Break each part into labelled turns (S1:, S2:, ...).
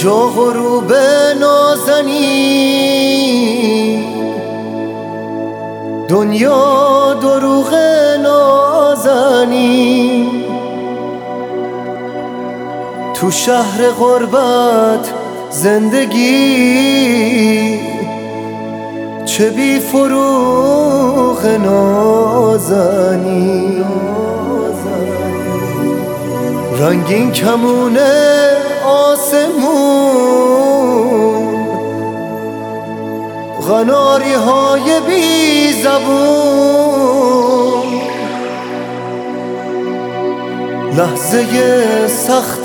S1: اینجا غروب نازنی دنیا دروغ نازنی تو شهر غربت زندگی. چه بی فروغ نازنی رنگین کمونه آسمون. غناری های بی زبون. لحظه سخت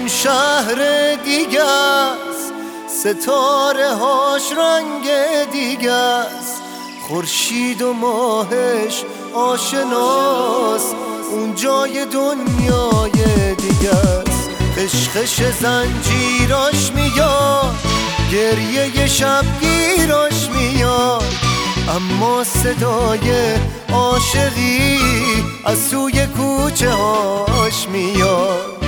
S1: اون شهر دیگه است. ستاره هاش رنگ دیگه است. خورشید و ماهش آشناست اون جای دنیای دیگه است. عشقش زنجیراش میاد. گریه شب گیراش میاد. اما صدای عاشقی از سوی کوچه هاش میاد.